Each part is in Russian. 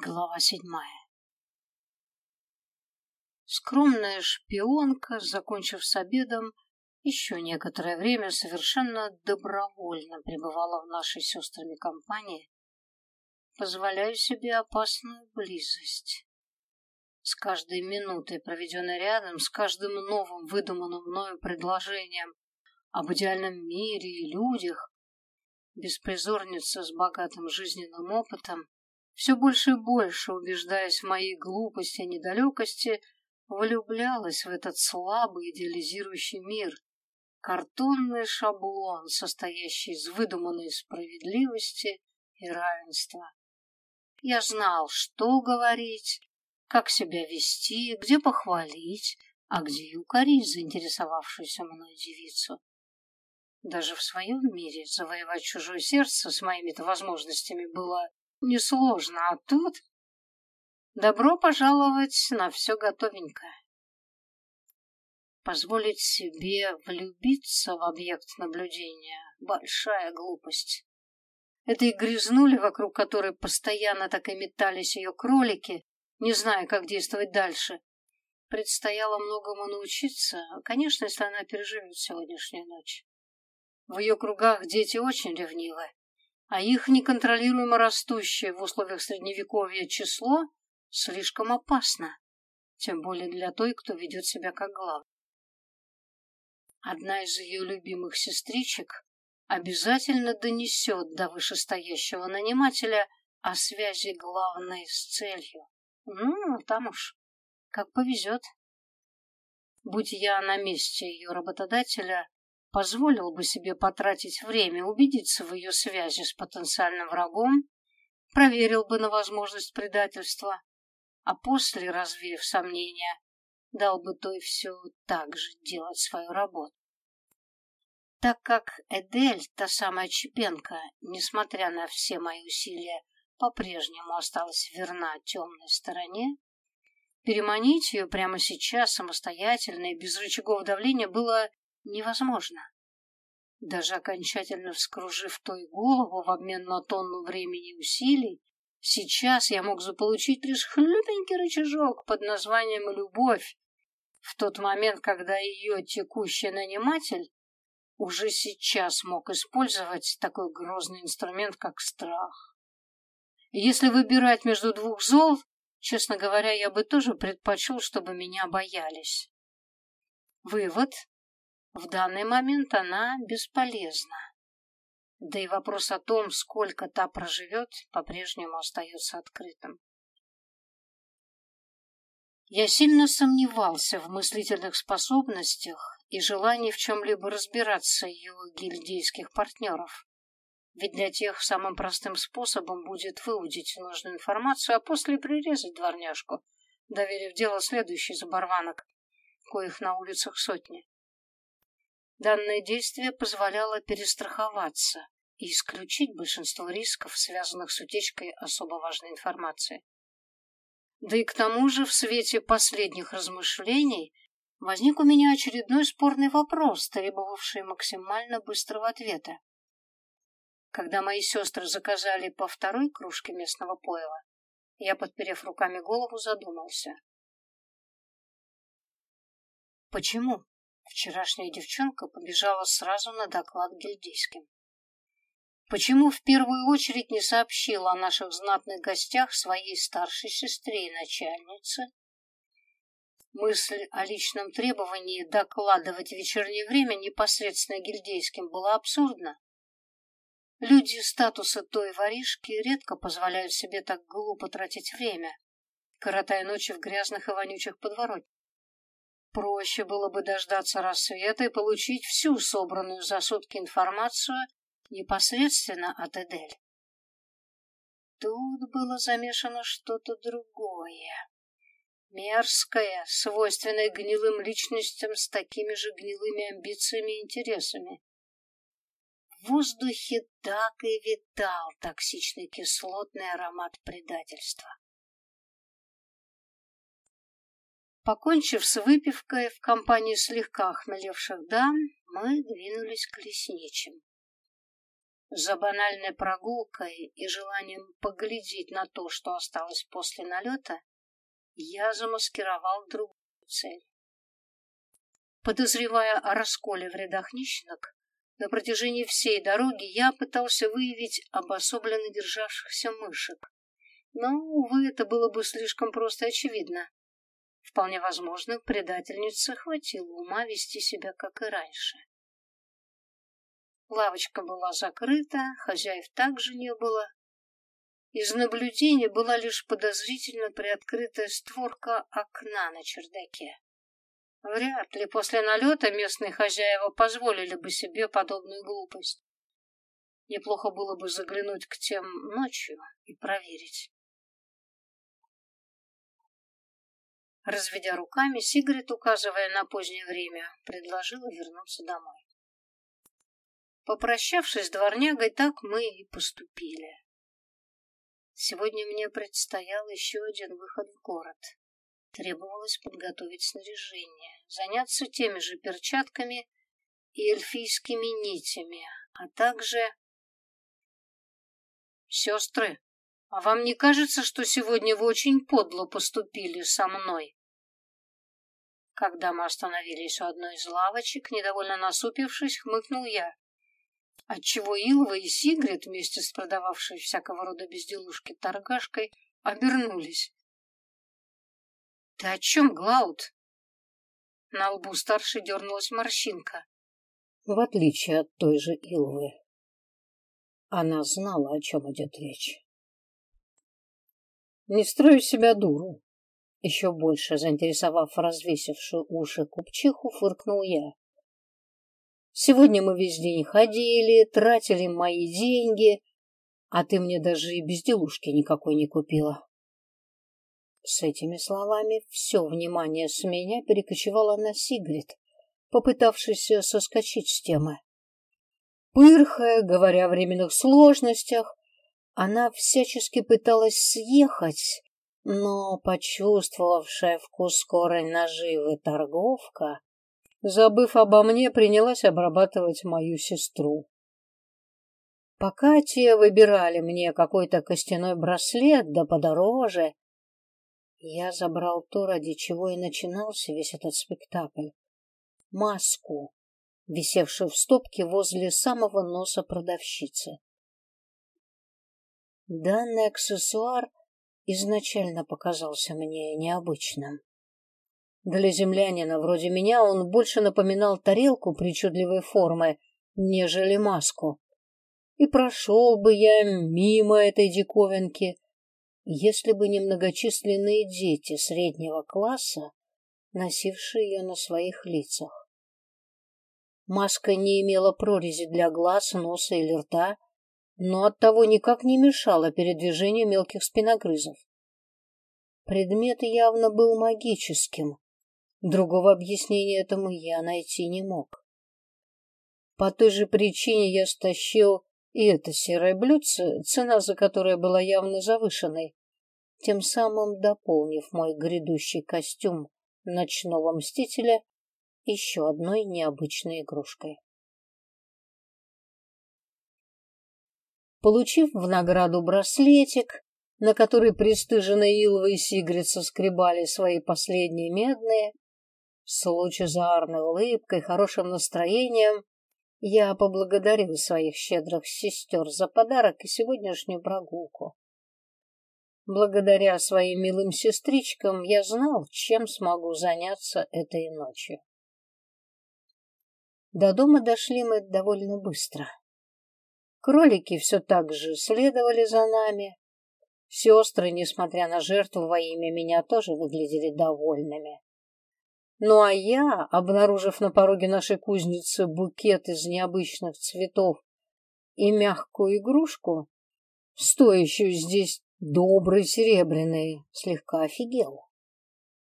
Глава седьмая. Скромная шпионка, закончив с обедом, еще некоторое время совершенно добровольно пребывала в нашей сестрами компании, позволяя себе опасную близость. С каждой минутой, проведенной рядом, с каждым новым выдуманным мною предложением об идеальном мире и людях, беспризорница с богатым жизненным опытом, все больше и больше, убеждаясь в моей глупости и недалекости, влюблялась в этот слабый идеализирующий мир, картонный шаблон, состоящий из выдуманной справедливости и равенства. Я знал, что говорить, как себя вести, где похвалить, а где и укорить заинтересовавшуюся мной девицу. Даже в своем мире завоевать чужое сердце с моими-то возможностями было несложно, а тут... Добро пожаловать на все готовенькое. Позволить себе влюбиться в объект наблюдения — большая глупость. Это и грязнули, вокруг которой постоянно так и метались ее кролики, не зная, как действовать дальше. Предстояло многому научиться, конечно, если она переживет сегодняшнюю ночь. В ее кругах дети очень ревнивы, а их неконтролируемо растущее в условиях средневековья число слишком опасно, тем более для той, кто ведет себя как глав. Одна из ее любимых сестричек обязательно донесет до вышестоящего нанимателя о связи главной с целью. Ну, там уж как повезет. Будь я на месте ее работодателя, позволил бы себе потратить время, убедиться в ее связи с потенциальным врагом, проверил бы на возможность предательства, а после, развеяв сомнения, дал бы той все так же делать свою работу. Так как Эдель, та самая Чепенко, несмотря на все мои усилия, по-прежнему осталась верна темной стороне, переманить ее прямо сейчас самостоятельно и без рычагов давления было невозможно. Даже окончательно вскружив той голову в обмен на тонну времени и усилий, сейчас я мог заполучить лишь хлюпенький рычажок под названием «любовь», в тот момент, когда ее текущий наниматель уже сейчас мог использовать такой грозный инструмент, как страх. если выбирать между двух зол, честно говоря, я бы тоже предпочел, чтобы меня боялись. Вывод в данный момент она бесполезна. Да и вопрос о том, сколько та проживет, по-прежнему остается открытым. Я сильно сомневался в мыслительных способностях и желании в чем-либо разбираться ее гильдейских партнеров. Ведь для тех самым простым способом будет выудить нужную информацию, а после прирезать дворняжку, доверив дело следующий заборванок, коих на улицах сотни. Данное действие позволяло перестраховаться и исключить большинство рисков, связанных с утечкой особо важной информации. Да и к тому же в свете последних размышлений возник у меня очередной спорный вопрос, требовавший максимально быстрого ответа. Когда мои сестры заказали по второй кружке местного поила, я, подперев руками голову, задумался. Почему? Вчерашняя девчонка побежала сразу на доклад гильдейским. Почему в первую очередь не сообщила о наших знатных гостях своей старшей сестре и начальнице? Мысль о личном требовании докладывать в вечернее время непосредственно гильдейским была абсурдна. Люди статуса той воришки редко позволяют себе так глупо тратить время, коротая ночи в грязных и вонючих подворотнях. Проще было бы дождаться рассвета и получить всю собранную за сутки информацию непосредственно от Эдель. Тут было замешано что-то другое. Мерзкое, свойственное гнилым личностям с такими же гнилыми амбициями и интересами. В воздухе так и витал токсичный кислотный аромат предательства. Покончив с выпивкой в компании слегка охмелевших дам, мы двинулись к лесничим. За банальной прогулкой и желанием поглядеть на то, что осталось после налета, я замаскировал другую цель. Подозревая о расколе в рядах нищенок, на протяжении всей дороги я пытался выявить обособленно державшихся мышек. Но, увы, это было бы слишком просто очевидно. Вполне возможно, предательнице хватило ума вести себя, как и раньше. Лавочка была закрыта, хозяев также не было. Из наблюдения была лишь подозрительно приоткрытая створка окна на чердаке. Вряд ли после налета местные хозяева позволили бы себе подобную глупость. Неплохо было бы заглянуть к тем ночью и проверить. Разведя руками, Сигрид, указывая на позднее время, предложила вернуться домой. Попрощавшись с дворнягой, так мы и поступили. Сегодня мне предстоял еще один выход в город. Требовалось подготовить снаряжение, заняться теми же перчатками и эльфийскими нитями, а также... Сестры, а вам не кажется, что сегодня вы очень подло поступили со мной? Когда мы остановились у одной из лавочек, недовольно насупившись, хмыкнул я. Отчего Илва и Сигрид вместе с продававшей всякого рода безделушки торгашкой обернулись. «Ты о чем, Глауд?» На лбу старшей дернулась морщинка. В отличие от той же Илвы, она знала, о чем идет речь. «Не строю себя дуру», еще больше заинтересовав развесившую уши купчиху, фыркнул я. Сегодня мы весь день ходили, тратили мои деньги, а ты мне даже и безделушки никакой не купила. С этими словами все внимание с меня перекочевало на Сигрид, попытавшийся соскочить с темы. Пырхая, говоря о временных сложностях, она всячески пыталась съехать, но почувствовавшая вкус скорой наживы торговка, забыв обо мне, принялась обрабатывать мою сестру. Пока те выбирали мне какой-то костяной браслет, да подороже, я забрал то, ради чего и начинался весь этот спектакль. Маску, висевшую в стопке возле самого носа продавщицы. Данный аксессуар изначально показался мне необычным. Для землянина вроде меня он больше напоминал тарелку причудливой формы, нежели маску. И прошел бы я мимо этой диковинки, если бы не многочисленные дети среднего класса, носившие ее на своих лицах. Маска не имела прорези для глаз, носа или рта, но оттого никак не мешала передвижению мелких спиногрызов. Предмет явно был магическим. Другого объяснения этому я найти не мог. По той же причине я стащил и это серое блюдце, цена за которое была явно завышенной, тем самым дополнив мой грядущий костюм ночного мстителя еще одной необычной игрушкой. Получив в награду браслетик, на который пристыженные Илва и Сигрид соскребали свои последние медные, с лучезарной улыбкой, хорошим настроением, я поблагодарил своих щедрых сестер за подарок и сегодняшнюю прогулку. Благодаря своим милым сестричкам я знал, чем смогу заняться этой ночью. До дома дошли мы довольно быстро. Кролики все так же следовали за нами. Сестры, несмотря на жертву во имя меня, тоже выглядели довольными. Ну а я, обнаружив на пороге нашей кузницы букет из необычных цветов и мягкую игрушку, стоящую здесь добрый серебряный, слегка офигел.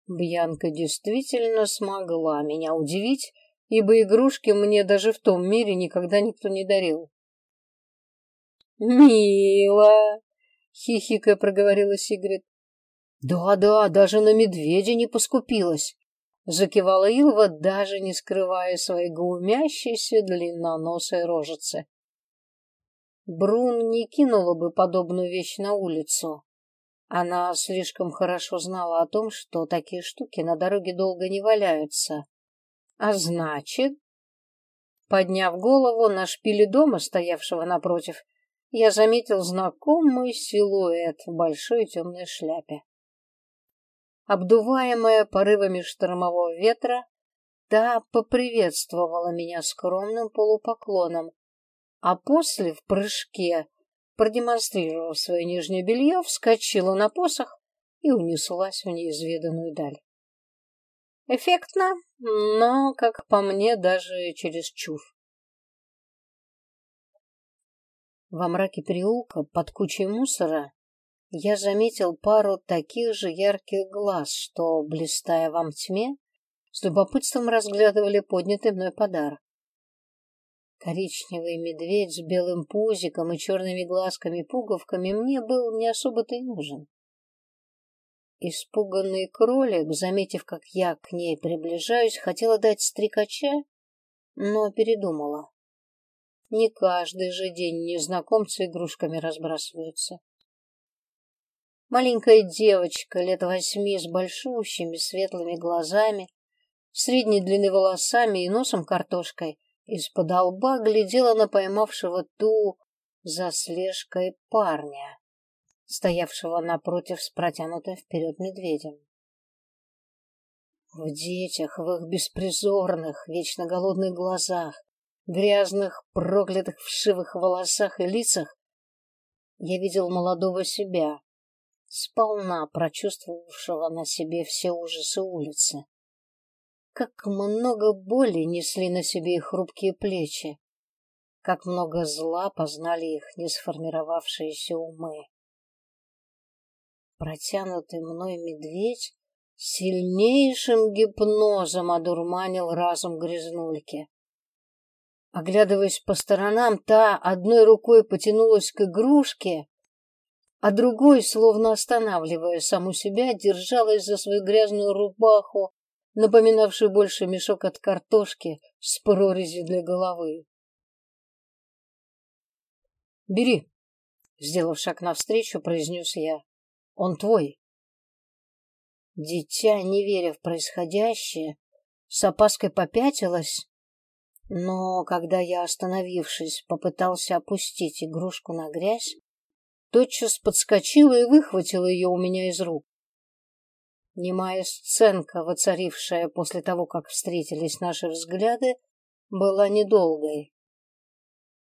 Бьянка действительно смогла меня удивить, ибо игрушки мне даже в том мире никогда никто не дарил. «Мило!» — хихикая проговорила Сигрид. «Да-да, даже на медведя не поскупилась!» — закивала Илва, даже не скрывая своей глумящейся длинноносой рожицы. Брун не кинула бы подобную вещь на улицу. Она слишком хорошо знала о том, что такие штуки на дороге долго не валяются. А значит... Подняв голову на шпиле дома, стоявшего напротив, я заметил знакомый силуэт в большой темной шляпе. Обдуваемая порывами штормового ветра, та поприветствовала меня скромным полупоклоном, а после в прыжке, продемонстрировав свое нижнее белье, вскочила на посох и унеслась в неизведанную даль. Эффектно, но, как по мне, даже чересчур. Во мраке переулка под кучей мусора я заметил пару таких же ярких глаз, что, блистая вам в тьме, с любопытством разглядывали поднятый мной подарок. Коричневый медведь с белым пузиком и черными глазками-пуговками мне был не особо-то и нужен. Испуганный кролик, заметив, как я к ней приближаюсь, хотела дать стрекача, но передумала. Не каждый же день незнакомцы игрушками разбрасываются. Маленькая девочка лет восьми с большущими светлыми глазами, средней длины волосами и носом картошкой, из-под лба глядела на поймавшего ту за слежкой парня, стоявшего напротив с протянутым вперед медведем. В детях, в их беспризорных, вечно голодных глазах, грязных, проклятых, вшивых волосах и лицах я видел молодого себя, сполна прочувствовавшего на себе все ужасы улицы. Как много боли несли на себе их хрупкие плечи, как много зла познали их несформировавшиеся умы. Протянутый мной медведь сильнейшим гипнозом одурманил разум грязнульки. Оглядываясь по сторонам, та одной рукой потянулась к игрушке, а другой, словно останавливая саму себя, держалась за свою грязную рубаху, напоминавшую больше мешок от картошки с прорезью для головы. «Бери», — сделав шаг навстречу, произнес я. «Он твой». Дитя, не веря в происходящее, с опаской попятилась, но когда я, остановившись, попытался опустить игрушку на грязь, тотчас подскочила и выхватила ее у меня из рук. Немая сценка, воцарившая после того, как встретились наши взгляды, была недолгой.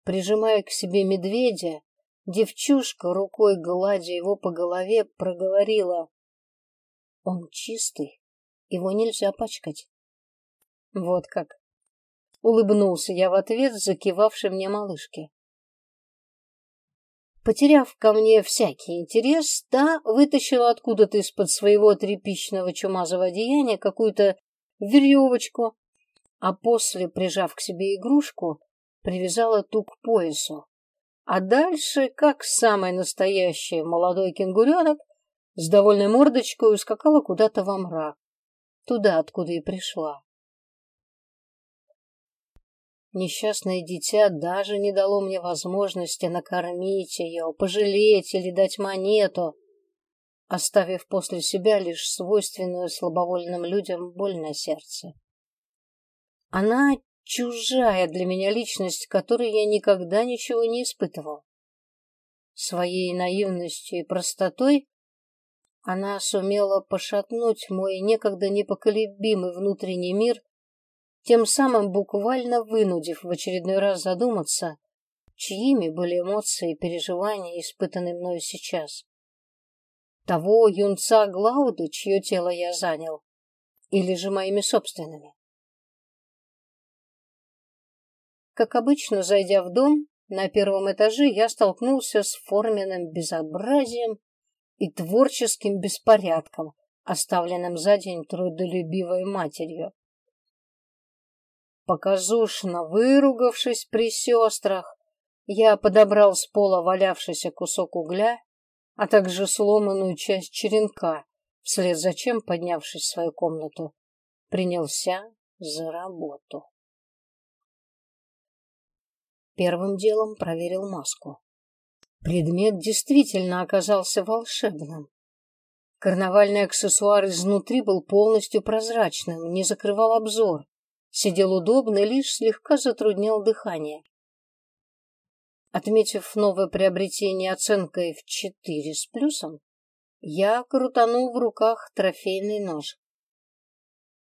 Прижимая к себе медведя, девчушка, рукой гладя его по голове, проговорила. Он чистый, его нельзя пачкать. Вот как. Улыбнулся я в ответ, закивавшей мне малышке. Потеряв ко мне всякий интерес, та вытащила откуда-то из-под своего тряпичного чумазого одеяния какую-то веревочку, а после, прижав к себе игрушку, привязала ту к поясу. А дальше, как самый настоящий молодой кенгуренок, с довольной мордочкой ускакала куда-то во мрак, туда, откуда и пришла. Несчастное дитя даже не дало мне возможности накормить ее, пожалеть или дать монету, оставив после себя лишь свойственную слабовольным людям боль на сердце. Она чужая для меня личность, которой я никогда ничего не испытывал. Своей наивностью и простотой она сумела пошатнуть мой некогда непоколебимый внутренний мир тем самым буквально вынудив в очередной раз задуматься, чьими были эмоции и переживания, испытанные мною сейчас. Того юнца Глауды, чье тело я занял, или же моими собственными. Как обычно, зайдя в дом, на первом этаже я столкнулся с форменным безобразием и творческим беспорядком, оставленным за день трудолюбивой матерью. Показушно выругавшись при сестрах, я подобрал с пола валявшийся кусок угля, а также сломанную часть черенка, вслед за чем, поднявшись в свою комнату, принялся за работу. Первым делом проверил маску. Предмет действительно оказался волшебным. Карнавальный аксессуар изнутри был полностью прозрачным, не закрывал обзор, сидел удобно лишь слегка затруднял дыхание. Отметив новое приобретение оценкой в четыре с плюсом, я крутанул в руках трофейный нож.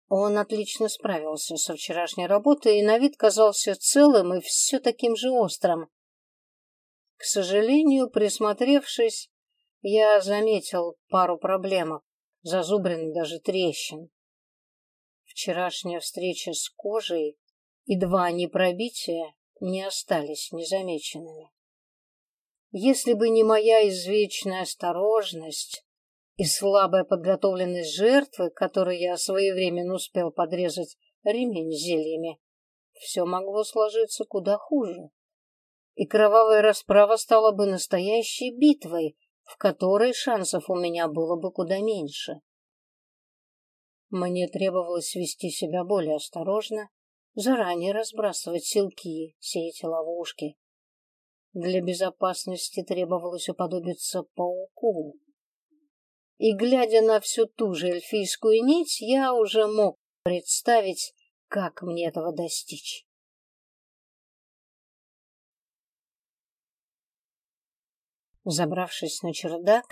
Он отлично справился со вчерашней работой и на вид казался целым и все таким же острым. К сожалению, присмотревшись, я заметил пару проблемок, зазубрин даже трещин. Вчерашняя встреча с кожей и два непробития не остались незамеченными. Если бы не моя извечная осторожность и слабая подготовленность жертвы, которой я своевременно успел подрезать ремень зельями, все могло сложиться куда хуже. И кровавая расправа стала бы настоящей битвой, в которой шансов у меня было бы куда меньше. Мне требовалось вести себя более осторожно, заранее разбрасывать силки, сеять ловушки. Для безопасности требовалось уподобиться пауку. И, глядя на всю ту же эльфийскую нить, я уже мог представить, как мне этого достичь. Забравшись на чердак,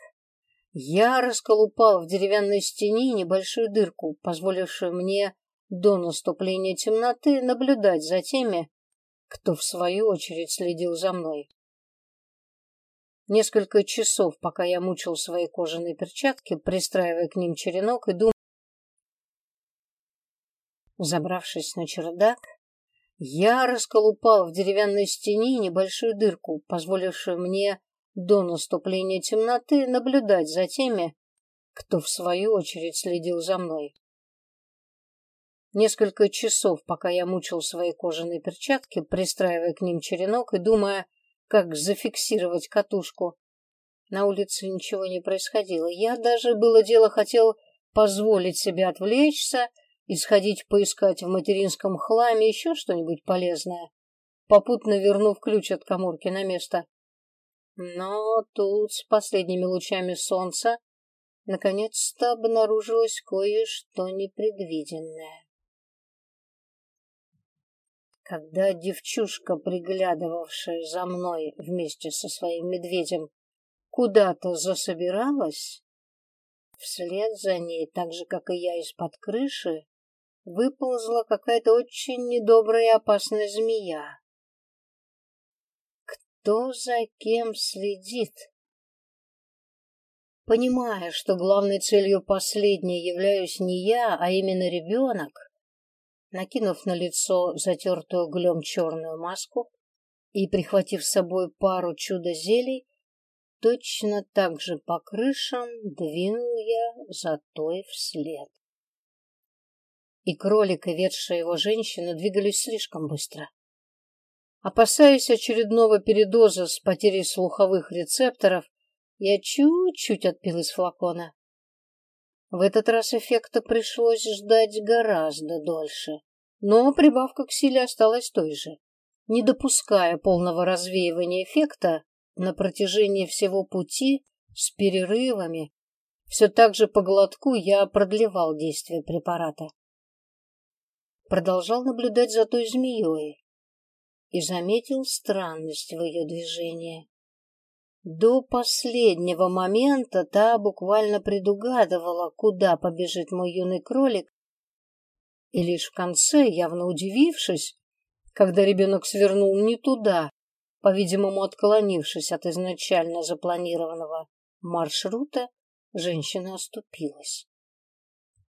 я расколупал в деревянной стене небольшую дырку, позволившую мне до наступления темноты наблюдать за теми, кто в свою очередь следил за мной. Несколько часов, пока я мучил свои кожаные перчатки, пристраивая к ним черенок и думал. Забравшись на чердак, я расколупал в деревянной стене небольшую дырку, позволившую мне до наступления темноты наблюдать за теми, кто в свою очередь следил за мной. Несколько часов, пока я мучил свои кожаные перчатки, пристраивая к ним черенок и думая, как зафиксировать катушку. На улице ничего не происходило. Я даже было дело хотел позволить себе отвлечься и сходить поискать в материнском хламе еще что-нибудь полезное, попутно вернув ключ от коморки на место. Но тут с последними лучами солнца наконец-то обнаружилось кое-что непредвиденное. Когда девчушка, приглядывавшая за мной вместе со своим медведем, куда-то засобиралась, вслед за ней, так же, как и я из-под крыши, выползла какая-то очень недобрая и опасная змея. Кто за кем следит? Понимая, что главной целью последней являюсь не я, а именно ребенок, накинув на лицо затертую углем черную маску и прихватив с собой пару чудо-зелий, точно так же по крышам двинул я за той вслед. И кролик, и ведшая его женщина двигались слишком быстро. Опасаясь очередного передоза с потерей слуховых рецепторов, я чуть-чуть отпил из флакона. В этот раз эффекта пришлось ждать гораздо дольше, но прибавка к силе осталась той же. Не допуская полного развеивания эффекта на протяжении всего пути с перерывами, все так же по глотку я продлевал действие препарата. Продолжал наблюдать за той змеей и заметил странность в ее движении. До последнего момента та буквально предугадывала, куда побежит мой юный кролик, и лишь в конце, явно удивившись, когда ребенок свернул не туда, по-видимому, отклонившись от изначально запланированного маршрута, женщина оступилась.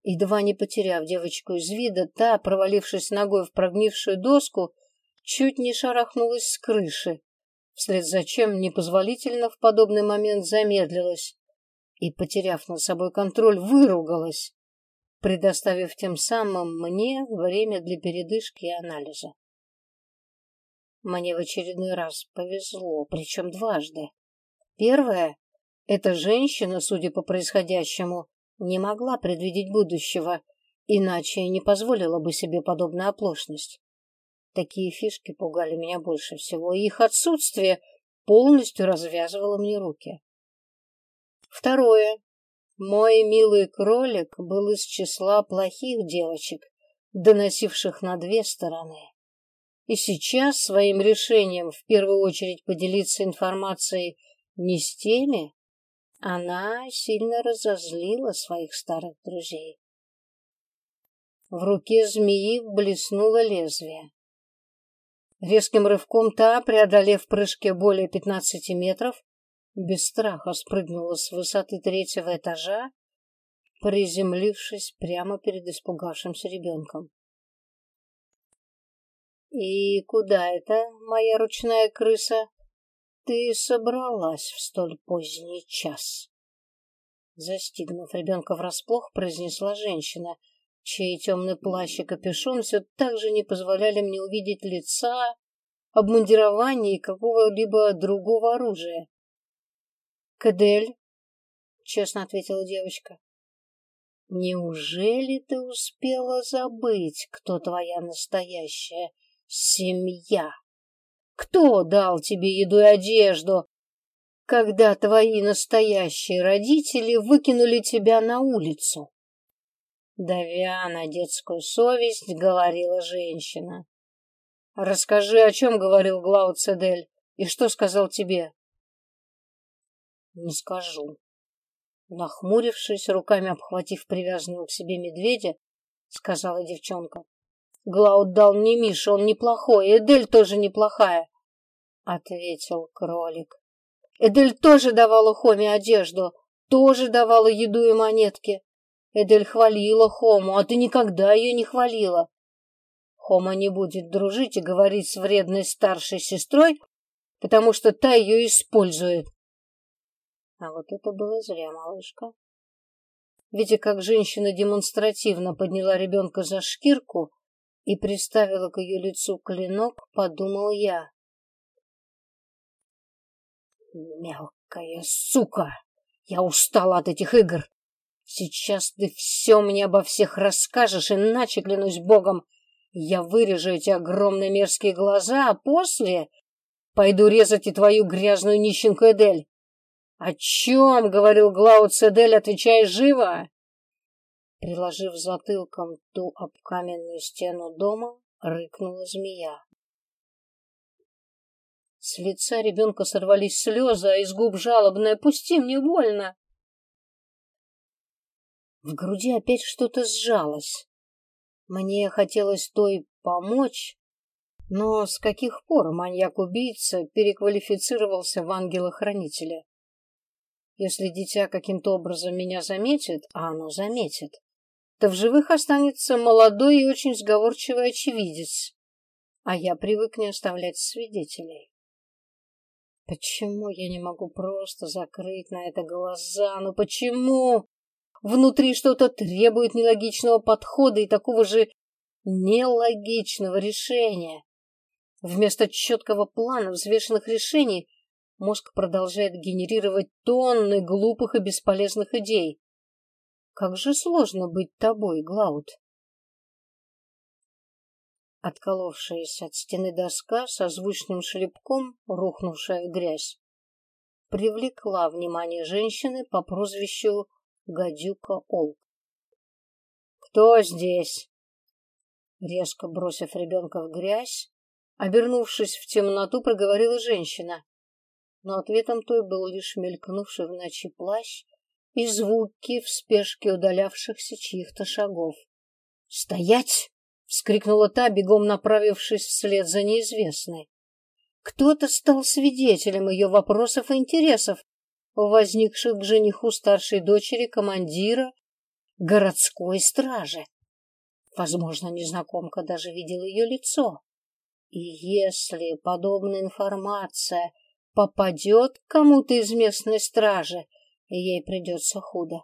Едва не потеряв девочку из вида, та, провалившись ногой в прогнившую доску, чуть не шарахнулась с крыши, вслед за чем непозволительно в подобный момент замедлилась и, потеряв над собой контроль, выругалась, предоставив тем самым мне время для передышки и анализа. Мне в очередной раз повезло, причем дважды. Первое — эта женщина, судя по происходящему, не могла предвидеть будущего, иначе не позволила бы себе подобную оплошность. Такие фишки пугали меня больше всего, и их отсутствие полностью развязывала мне руки. Второе. Мой милый кролик был из числа плохих девочек, доносивших на две стороны. И сейчас своим решением в первую очередь поделиться информацией не с теми, она сильно разозлила своих старых друзей. В руке змеи блеснуло лезвие. Резким рывком та, преодолев в прыжке более пятнадцати метров, без страха спрыгнула с высоты третьего этажа, приземлившись прямо перед испугавшимся ребенком. «И куда это, моя ручная крыса, ты собралась в столь поздний час?» Застигнув ребенка врасплох, произнесла женщина, чей темный плащ и капюшон все так же не позволяли мне увидеть лица, обмундирования и какого-либо другого оружия. «Кадель», — честно ответила девочка, — «неужели ты успела забыть, кто твоя настоящая семья? Кто дал тебе еду и одежду, когда твои настоящие родители выкинули тебя на улицу?» Давя на детскую совесть, говорила женщина. «Расскажи, о чем говорил Глау Цедель и что сказал тебе?» Не скажу. Нахмурившись, руками обхватив привязанного к себе медведя, сказала девчонка. Глауд дал мне Миша, он неплохой, и Эдель тоже неплохая, ответил кролик. Эдель тоже давала Хоме одежду, тоже давала еду и монетки. Эдель хвалила Хому, а ты никогда ее не хвалила. Хома не будет дружить и говорить с вредной старшей сестрой, потому что та ее использует. А вот это было зря, малышка. Видя, как женщина демонстративно подняла ребенка за шкирку и приставила к ее лицу клинок, подумал я. Мелкая сука! Я устала от этих игр. Сейчас ты все мне обо всех расскажешь, иначе, клянусь богом, я вырежу эти огромные мерзкие глаза, а после пойду резать и твою грязную нищенку Эдель. «О чем?» — говорил Глауд Седель, отвечая живо. Приложив затылком ту об каменную стену дома, рыкнула змея. С лица ребенка сорвались слезы, а из губ жалобное «Пусти, мне больно!» В груди опять что-то сжалось. Мне хотелось той помочь, но с каких пор маньяк-убийца переквалифицировался в ангела-хранителя? Если дитя каким-то образом меня заметит, а оно заметит, то в живых останется молодой и очень сговорчивый очевидец, а я привык не оставлять свидетелей. Почему я не могу просто закрыть на это глаза? Ну почему? Внутри что-то требует нелогичного подхода и такого же нелогичного решения. Вместо четкого плана взвешенных решений Мозг продолжает генерировать тонны глупых и бесполезных идей. Как же сложно быть тобой, Глауд. Отколовшаяся от стены доска со звучным шлепком, рухнувшая грязь, привлекла внимание женщины по прозвищу Гадюка Олк. «Кто здесь?» Резко бросив ребенка в грязь, обернувшись в темноту, проговорила женщина но ответом той был лишь мелькнувший в ночи плащ и звуки в спешке удалявшихся чьих-то шагов. «Стоять!» — вскрикнула та, бегом направившись вслед за неизвестной. Кто-то стал свидетелем ее вопросов и интересов, возникших к жениху старшей дочери командира городской стражи. Возможно, незнакомка даже видела ее лицо. И если подобная информация попадет кому-то из местной стражи, ей придется худо.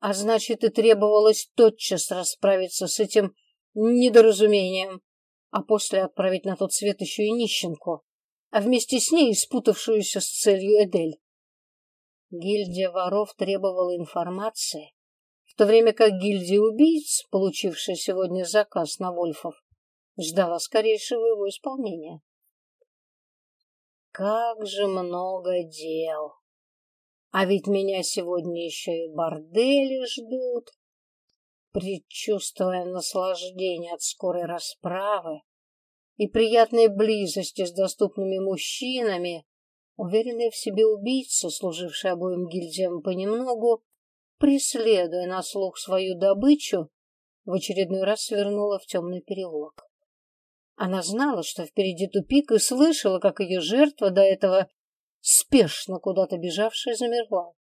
А значит, и требовалось тотчас расправиться с этим недоразумением, а после отправить на тот свет еще и нищенку, а вместе с ней спутавшуюся с целью Эдель. Гильдия воров требовала информации, в то время как гильдия убийц, получившая сегодня заказ на Вольфов, ждала скорейшего его исполнения. как же много дел. А ведь меня сегодня еще и бордели ждут. Предчувствуя наслаждение от скорой расправы и приятной близости с доступными мужчинами, уверенная в себе убийца, служившая обоим гильдиям понемногу, преследуя на слух свою добычу, в очередной раз свернула в темный переулок. Она знала, что впереди тупик, и слышала, как ее жертва, до этого спешно куда-то бежавшая, замерла.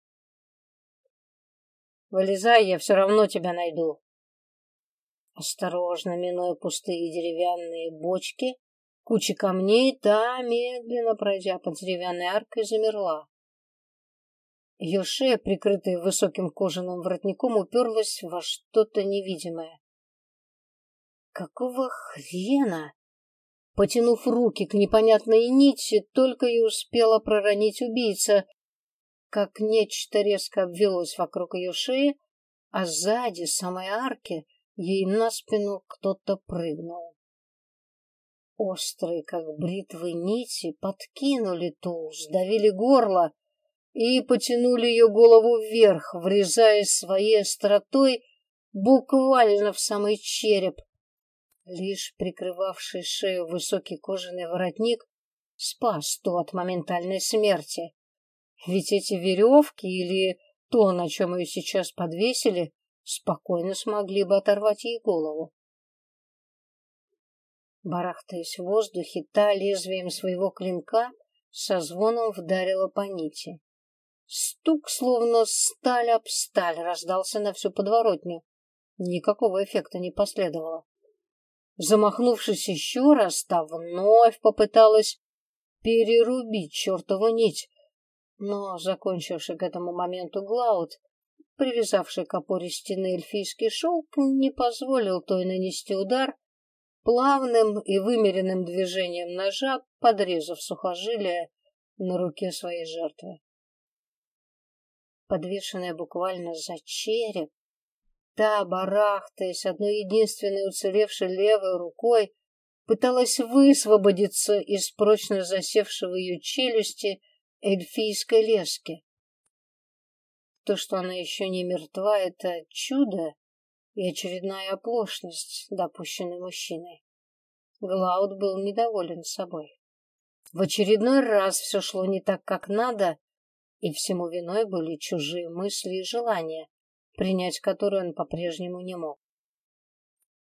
Вылезай, я все равно тебя найду. Осторожно, минуя пустые деревянные бочки, кучи камней, та, медленно пройдя под деревянной аркой, замерла. Ее шея, прикрытая высоким кожаным воротником, уперлась во что-то невидимое. Какого хрена? Потянув руки к непонятной нити, только и успела проронить убийца, как нечто резко обвелось вокруг ее шеи, а сзади, самой арки, ей на спину кто-то прыгнул. Острые, как бритвы, нити подкинули ту, сдавили горло и потянули ее голову вверх, врезаясь своей остротой буквально в самый череп. Лишь прикрывавший шею высокий кожаный воротник спас ту от моментальной смерти. Ведь эти веревки или то, на чем ее сейчас подвесили, спокойно смогли бы оторвать ей голову. Барахтаясь в воздухе, та лезвием своего клинка со звоном вдарила по нити. Стук, словно сталь об сталь, раздался на всю подворотню. Никакого эффекта не последовало. Замахнувшись еще раз, та вновь попыталась перерубить чертову нить, но, закончивший к этому моменту Глауд, привязавший к опоре стены эльфийский шелк, не позволил той нанести удар, плавным и вымеренным движением ножа подрезав сухожилие на руке своей жертвы. Подвешенная буквально за череп, та, барахтаясь одной единственной уцелевшей левой рукой, пыталась высвободиться из прочно засевшего ее челюсти эльфийской лески. То, что она еще не мертва, это чудо и очередная оплошность, допущенная мужчиной. Глауд был недоволен собой. В очередной раз все шло не так, как надо, и всему виной были чужие мысли и желания, принять которые он по-прежнему не мог.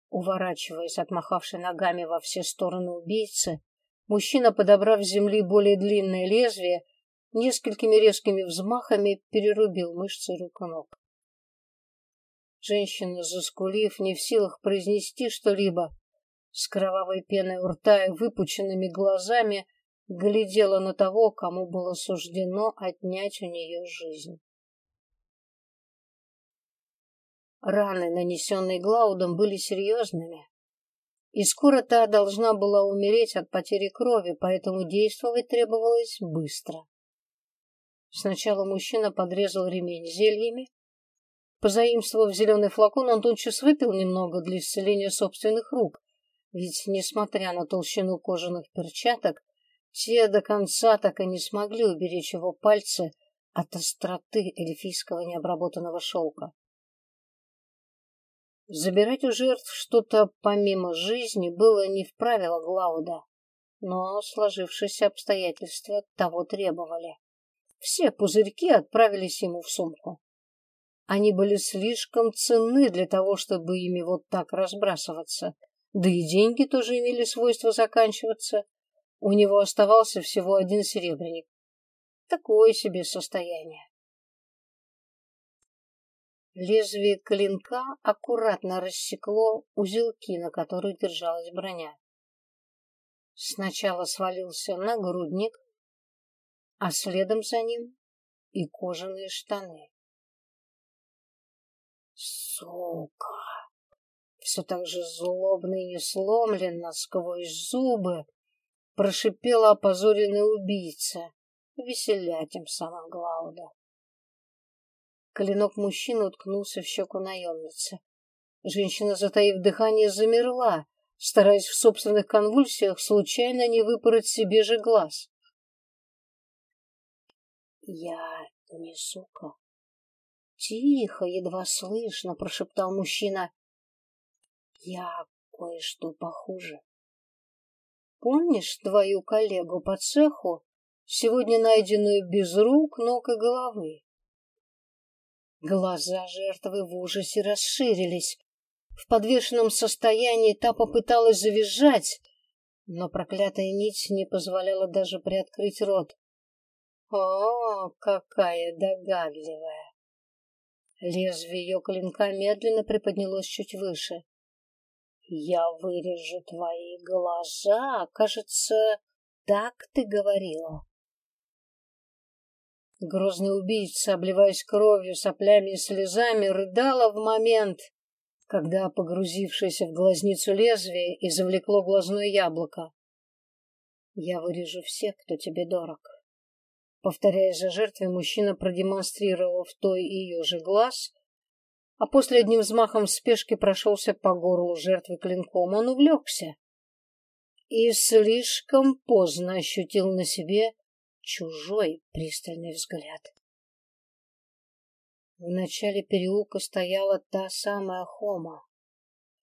Уворачиваясь от ногами во все стороны убийцы, мужчина, подобрав с земли более длинное лезвие, несколькими резкими взмахами перерубил мышцы рук и ног. Женщина, заскулив, не в силах произнести что-либо, с кровавой пеной у рта и выпученными глазами, глядела на того, кому было суждено отнять у нее жизнь. Раны, нанесенные Глаудом, были серьезными, и скоро та должна была умереть от потери крови, поэтому действовать требовалось быстро. Сначала мужчина подрезал ремень зельями. Позаимствовав зеленый флакон, он тотчас выпил немного для исцеления собственных рук, ведь, несмотря на толщину кожаных перчаток, те до конца так и не смогли уберечь его пальцы от остроты эльфийского необработанного шелка. Забирать у жертв что-то помимо жизни было не в правилах Глауда, но сложившиеся обстоятельства того требовали. Все пузырьки отправились ему в сумку. Они были слишком ценны для того, чтобы ими вот так разбрасываться. Да и деньги тоже имели свойство заканчиваться. У него оставался всего один серебряник. Такое себе состояние. Лезвие клинка аккуратно рассекло узелки, на которых держалась броня. Сначала свалился нагрудник, а следом за ним и кожаные штаны. Сука! Все так же злобно и несломленно сквозь зубы прошипела опозоренный убийца, веселя тем самым Глауда. Клинок мужчины уткнулся в щеку наемницы. Женщина, затаив дыхание, замерла, стараясь в собственных конвульсиях случайно не выпороть себе же глаз. Я не сука. Тихо, едва слышно, прошептал мужчина. Я кое-что похуже. Помнишь твою коллегу по цеху, сегодня найденную без рук, ног и головы? Глаза жертвы в ужасе расширились. В подвешенном состоянии та попыталась завизжать, но проклятая нить не позволяла даже приоткрыть рот. О, какая догадливая! Лезвие ее клинка медленно приподнялось чуть выше. Я вырежу твои глаза, кажется, так ты говорила. Грозный убийца, обливаясь кровью, соплями и слезами, рыдала в момент, когда погрузившееся в глазницу лезвие и завлекло глазное яблоко. Я вырежу всех, кто тебе дорог. Повторяя за жертвой, мужчина продемонстрировал в той ее же глаз, а после одним взмахом в спешке прошелся по горлу жертвы клинком. Он увлекся и слишком поздно ощутил на себе чужой пристальный взгляд. В начале переулка стояла та самая Хома.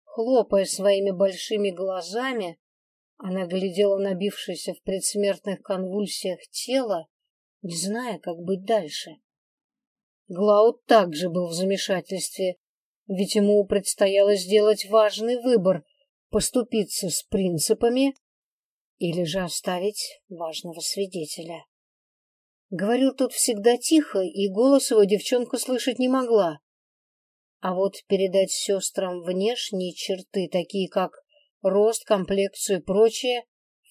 Хлопая своими большими глазами, она глядела на бившееся в предсмертных конвульсиях тело, не зная, как быть дальше. Глауд также был в замешательстве, ведь ему предстояло сделать важный выбор — поступиться с принципами или же оставить важного свидетеля. Говорил тут всегда тихо, и голос его девчонка слышать не могла. А вот передать сестрам внешние черты, такие как рост, комплекцию и прочее,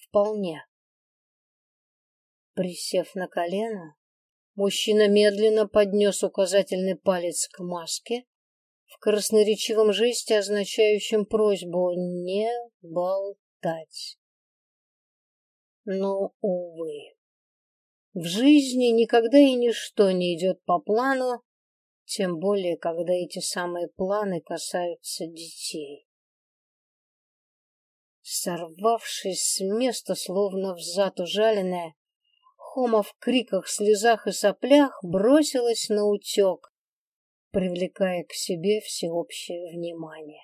вполне. Присев на колено, мужчина медленно поднес указательный палец к маске в красноречивом жесте, означающем просьбу не болтать. Но, увы. В жизни никогда и ничто не идет по плану, тем более, когда эти самые планы касаются детей. Сорвавшись с места, словно взад ужаленная, Хома в криках, слезах и соплях бросилась на утек, привлекая к себе всеобщее внимание.